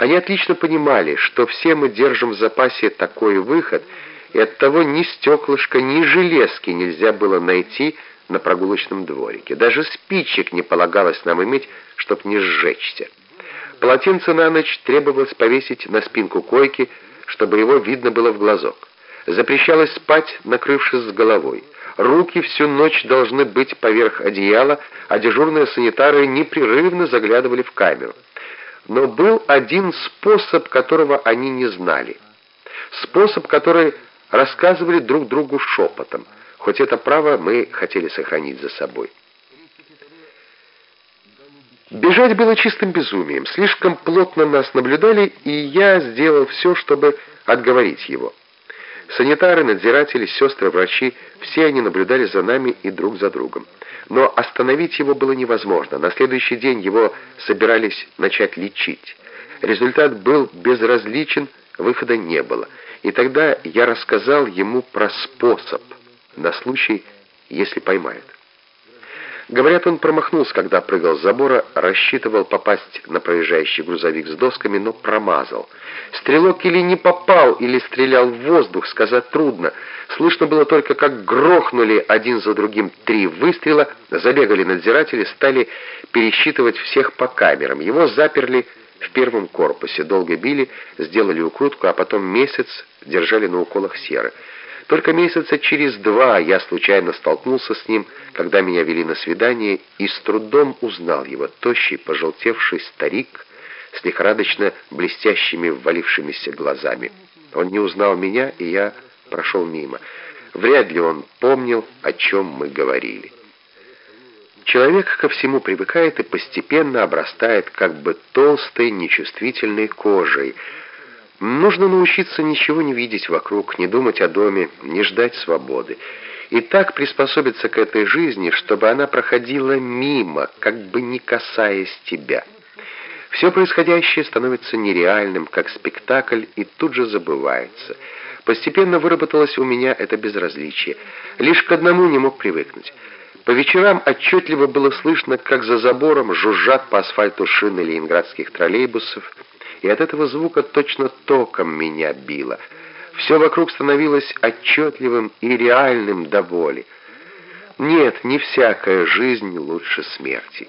Они отлично понимали, что все мы держим в запасе такой выход, и оттого ни стеклышка, ни железки нельзя было найти на прогулочном дворике. Даже спичек не полагалось нам иметь, чтоб не сжечься. Полотенце на ночь требовалось повесить на спинку койки, чтобы его видно было в глазок. Запрещалось спать, накрывшись с головой. Руки всю ночь должны быть поверх одеяла, а дежурные санитары непрерывно заглядывали в камеру. Но был один способ, которого они не знали. Способ, который рассказывали друг другу шепотом, хоть это право мы хотели сохранить за собой. Бежать было чистым безумием. Слишком плотно нас наблюдали, и я сделал все, чтобы отговорить его. Санитары, надзиратели, сестры, врачи — все они наблюдали за нами и друг за другом. Но остановить его было невозможно. На следующий день его собирались начать лечить. Результат был безразличен, выхода не было. И тогда я рассказал ему про способ, на случай, если поймают. Говорят, он промахнулся, когда прыгал с забора, рассчитывал попасть на проезжающий грузовик с досками, но промазал. Стрелок или не попал, или стрелял в воздух, сказать трудно. Слышно было только, как грохнули один за другим три выстрела, забегали надзиратели, стали пересчитывать всех по камерам. Его заперли в первом корпусе, долго били, сделали укрутку, а потом месяц держали на уколах серы. Только месяца через два я случайно столкнулся с ним, когда меня вели на свидание, и с трудом узнал его, тощий, пожелтевший старик с лихорадочно блестящими ввалившимися глазами. Он не узнал меня, и я прошел мимо. Вряд ли он помнил, о чем мы говорили. Человек ко всему привыкает и постепенно обрастает как бы толстой, нечувствительной кожей, Нужно научиться ничего не видеть вокруг, не думать о доме, не ждать свободы. И так приспособиться к этой жизни, чтобы она проходила мимо, как бы не касаясь тебя. Все происходящее становится нереальным, как спектакль, и тут же забывается. Постепенно выработалось у меня это безразличие. Лишь к одному не мог привыкнуть. По вечерам отчетливо было слышно, как за забором жужжат по асфальту шины ленинградских троллейбусов, и от этого звука точно током меня било. Все вокруг становилось отчетливым и реальным до боли. Нет, не всякая жизнь лучше смерти.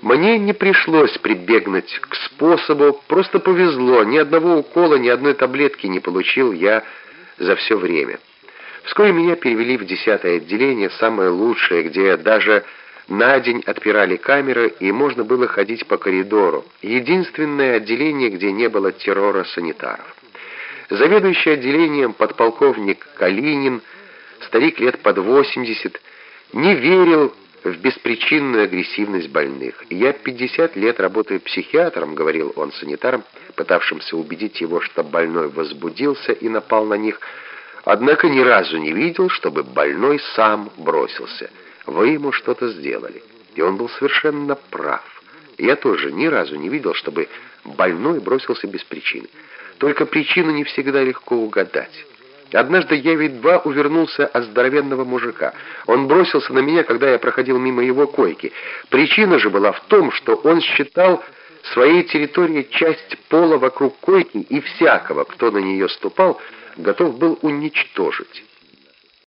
Мне не пришлось прибегнуть к способу, просто повезло, ни одного укола, ни одной таблетки не получил я за все время. Вскоре меня перевели в десятое отделение, самое лучшее, где даже на день отпирали камеры, и можно было ходить по коридору. Единственное отделение, где не было террора санитаров. Заведующий отделением подполковник Калинин, старик лет под 80, не верил в беспричинную агрессивность больных. «Я 50 лет работаю психиатром», — говорил он санитарам, пытавшимся убедить его, что больной возбудился и напал на них, однако ни разу не видел, чтобы больной сам бросился — вы ему что-то сделали. И он был совершенно прав. Я тоже ни разу не видел, чтобы больной бросился без причины. Только причину не всегда легко угадать. Однажды я едва увернулся от здоровенного мужика. Он бросился на меня, когда я проходил мимо его койки. Причина же была в том, что он считал своей территорией часть пола вокруг койки и всякого, кто на нее ступал, готов был уничтожить.